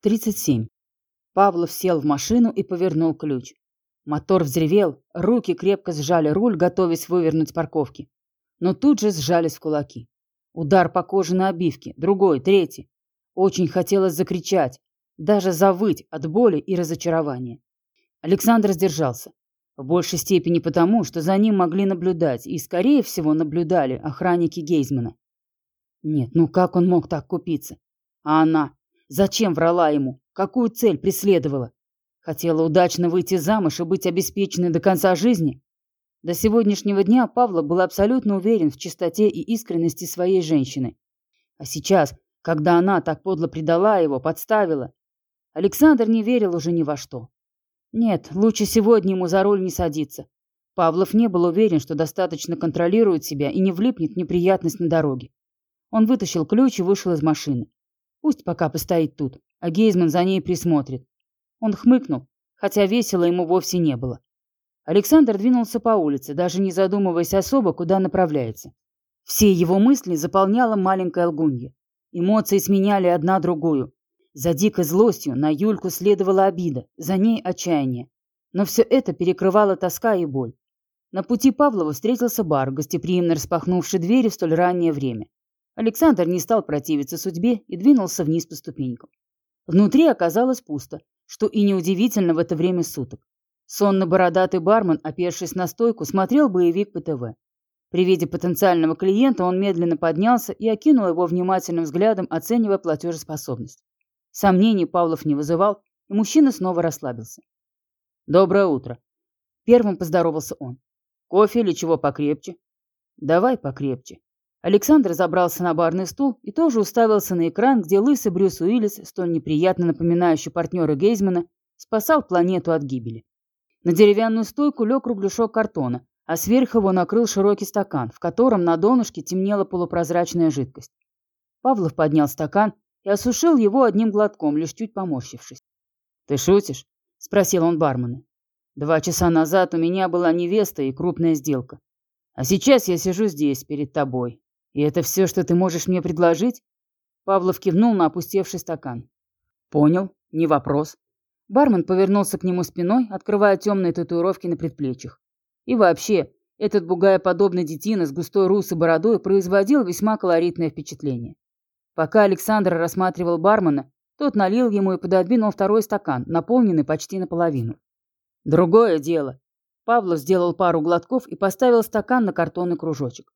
37. Павлов сел в машину и повернул ключ. Мотор взревел, руки крепко сжали руль, готовясь вывернуть с парковки. Но тут же сжались в кулаки. Удар по кожаной обивке, другой, третий. Очень хотелось закричать, даже завыть от боли и разочарования. Александр сдержался. В большей степени потому, что за ним могли наблюдать, и, скорее всего, наблюдали охранники Гейзмана. Нет, ну как он мог так купиться? А она? Зачем врала ему? Какую цель преследовала? Хотела удачно выйти замуж и быть обеспеченной до конца жизни? До сегодняшнего дня Павла был абсолютно уверен в чистоте и искренности своей женщины. А сейчас, когда она так подло предала его, подставила, Александр не верил уже ни во что. Нет, лучше сегодня ему за руль не садиться. Павлов не был уверен, что достаточно контролирует себя и не влипнет в неприятность на дороге. Он вытащил ключ и вышел из машины. Пусть пока постоит тут, а Гейзман за ней присмотрит. Он хмыкнул, хотя весело ему вовсе не было. Александр двинулся по улице, даже не задумываясь особо, куда направляется. Все его мысли заполняла маленькая лгунья. Эмоции сменяли одна другую. За дикой злостью на Юльку следовала обида, за ней отчаяние. Но все это перекрывала тоска и боль. На пути Павлова встретился бар, гостеприимно распахнувший двери в столь раннее время. Александр не стал противиться судьбе и двинулся вниз по ступенькам. Внутри оказалось пусто, что и неудивительно в это время суток. Сонно-бородатый бармен, опершись на стойку, смотрел боевик по ТВ. При виде потенциального клиента он медленно поднялся и окинул его внимательным взглядом, оценивая платежеспособность. Сомнений Павлов не вызывал, и мужчина снова расслабился. «Доброе утро!» Первым поздоровался он. «Кофе или чего покрепче?» «Давай покрепче», Александр забрался на барный стул и тоже уставился на экран, где лысый Брюс Уиллис, столь неприятно напоминающий партнера Гейзмана, спасал планету от гибели. На деревянную стойку лег кругляшок картона, а сверху его накрыл широкий стакан, в котором на донышке темнела полупрозрачная жидкость. Павлов поднял стакан и осушил его одним глотком, лишь чуть поморщившись. «Ты шутишь?» — спросил он бармена. «Два часа назад у меня была невеста и крупная сделка. А сейчас я сижу здесь, перед тобой, «И это все, что ты можешь мне предложить?» Павлов кивнул на опустевший стакан. «Понял, не вопрос». Бармен повернулся к нему спиной, открывая темные татуировки на предплечьях. И вообще, этот бугаеподобный детина с густой русой бородой производил весьма колоритное впечатление. Пока Александр рассматривал бармена, тот налил ему и пододвинул второй стакан, наполненный почти наполовину. Другое дело. Павлов сделал пару глотков и поставил стакан на картонный кружочек.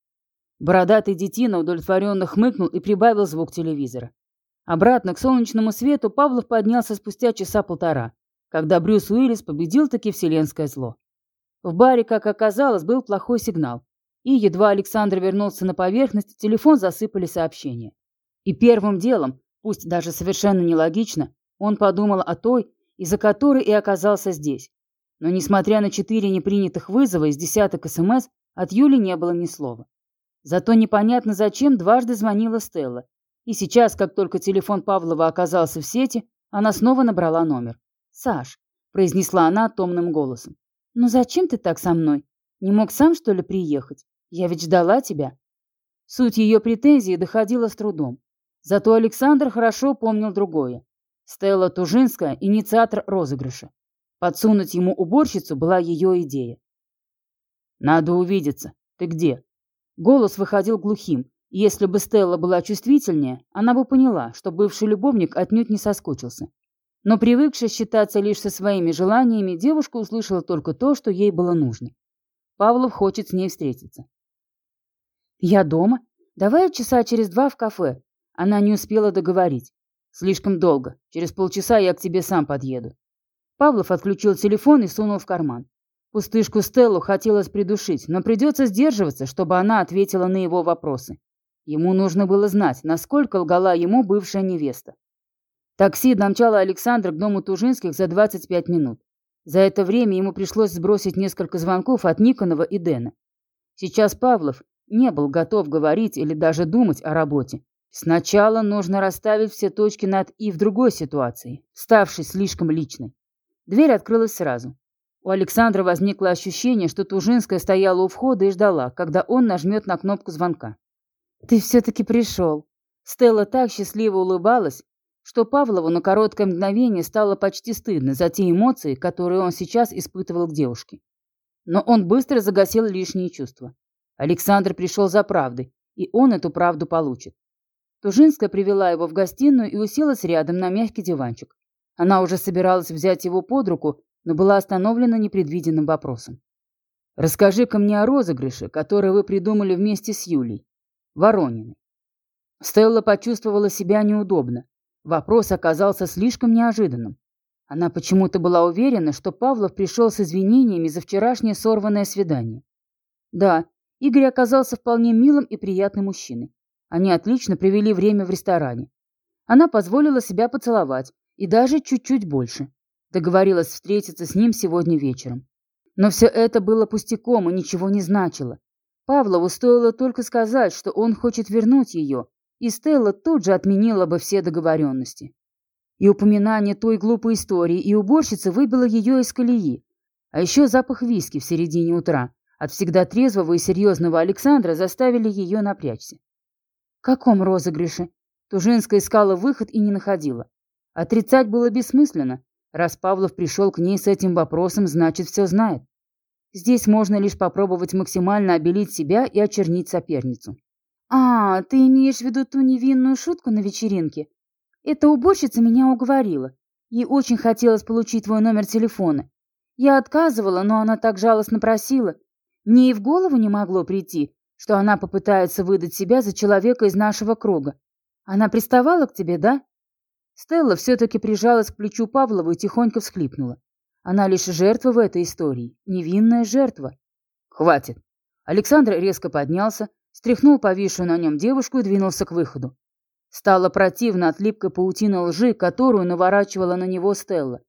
Бородатый детина удовлетворенно хмыкнул и прибавил звук телевизора. Обратно к солнечному свету Павлов поднялся спустя часа полтора, когда Брюс Уиллис победил таки вселенское зло. В баре, как оказалось, был плохой сигнал, и едва Александр вернулся на поверхность, телефон засыпали сообщения. И первым делом, пусть даже совершенно нелогично, он подумал о той, из-за которой и оказался здесь. Но несмотря на четыре непринятых вызова из десяток СМС, от Юли не было ни слова. Зато непонятно зачем дважды звонила Стелла. И сейчас, как только телефон Павлова оказался в сети, она снова набрала номер. «Саш», — произнесла она томным голосом, — «ну зачем ты так со мной? Не мог сам, что ли, приехать? Я ведь ждала тебя». Суть ее претензии доходила с трудом. Зато Александр хорошо помнил другое. Стелла Тужинская – инициатор розыгрыша. Подсунуть ему уборщицу была ее идея. «Надо увидеться. Ты где?» Голос выходил глухим, если бы Стелла была чувствительнее, она бы поняла, что бывший любовник отнюдь не соскучился. Но привыкшая считаться лишь со своими желаниями, девушка услышала только то, что ей было нужно. Павлов хочет с ней встретиться. «Я дома? Давай часа через два в кафе». Она не успела договорить. «Слишком долго. Через полчаса я к тебе сам подъеду». Павлов отключил телефон и сунул в карман. Пустышку Стеллу хотелось придушить, но придется сдерживаться, чтобы она ответила на его вопросы. Ему нужно было знать, насколько лгала ему бывшая невеста. Такси домчало Александра к дому Тужинских за 25 минут. За это время ему пришлось сбросить несколько звонков от Никонова и Дэна. Сейчас Павлов не был готов говорить или даже думать о работе. Сначала нужно расставить все точки над «и» в другой ситуации, ставшей слишком личной. Дверь открылась сразу. У Александра возникло ощущение, что Тужинская стояла у входа и ждала, когда он нажмет на кнопку звонка. «Ты все-таки пришел». Стелла так счастливо улыбалась, что Павлову на короткое мгновение стало почти стыдно за те эмоции, которые он сейчас испытывал к девушке. Но он быстро загасил лишние чувства. Александр пришел за правдой, и он эту правду получит. Тужинская привела его в гостиную и уселась рядом на мягкий диванчик. Она уже собиралась взять его под руку, но была остановлена непредвиденным вопросом. «Расскажи-ка мне о розыгрыше, который вы придумали вместе с Юлей. Ворониной». Стелла почувствовала себя неудобно. Вопрос оказался слишком неожиданным. Она почему-то была уверена, что Павлов пришел с извинениями за вчерашнее сорванное свидание. Да, Игорь оказался вполне милым и приятным мужчиной. Они отлично провели время в ресторане. Она позволила себя поцеловать, и даже чуть-чуть больше. Договорилась встретиться с ним сегодня вечером. Но все это было пустяком и ничего не значило. Павлову стоило только сказать, что он хочет вернуть ее, и Стелла тут же отменила бы все договоренности. И упоминание той глупой истории и уборщицы выбило ее из колеи. А еще запах виски в середине утра от всегда трезвого и серьезного Александра заставили ее напрячься. В каком розыгрыше? Тужинская искала выход и не находила. Отрицать было бессмысленно. Раз Павлов пришел к ней с этим вопросом, значит, все знает. Здесь можно лишь попробовать максимально обелить себя и очернить соперницу. «А, ты имеешь в виду ту невинную шутку на вечеринке? Эта уборщица меня уговорила. Ей очень хотелось получить твой номер телефона. Я отказывала, но она так жалостно просила. Мне и в голову не могло прийти, что она попытается выдать себя за человека из нашего круга. Она приставала к тебе, да?» Стелла все-таки прижалась к плечу Павлова и тихонько всхлипнула. Она лишь жертва в этой истории, невинная жертва. Хватит. Александр резко поднялся, стряхнул повисшую на нем девушку и двинулся к выходу. Стало противно от липкой паутины лжи, которую наворачивала на него Стелла.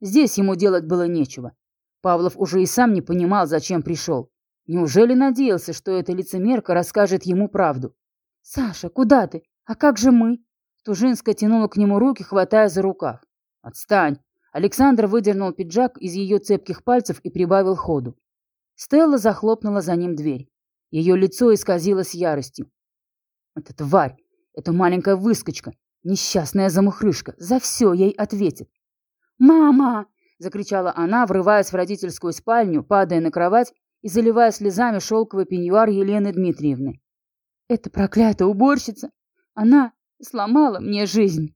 Здесь ему делать было нечего. Павлов уже и сам не понимал, зачем пришел. Неужели надеялся, что эта лицемерка расскажет ему правду? «Саша, куда ты? А как же мы?» Тужинская тянула к нему руки, хватая за рукав. «Отстань!» Александр выдернул пиджак из ее цепких пальцев и прибавил ходу. Стелла захлопнула за ним дверь. Ее лицо исказилось яростью. «Эта тварь, эта маленькая выскочка, несчастная замухрышка, за все ей ответит». «Мама!» — закричала она, врываясь в родительскую спальню, падая на кровать и заливая слезами шелковый пеньюар Елены Дмитриевны. «Это проклятая уборщица! Она сломала мне жизнь.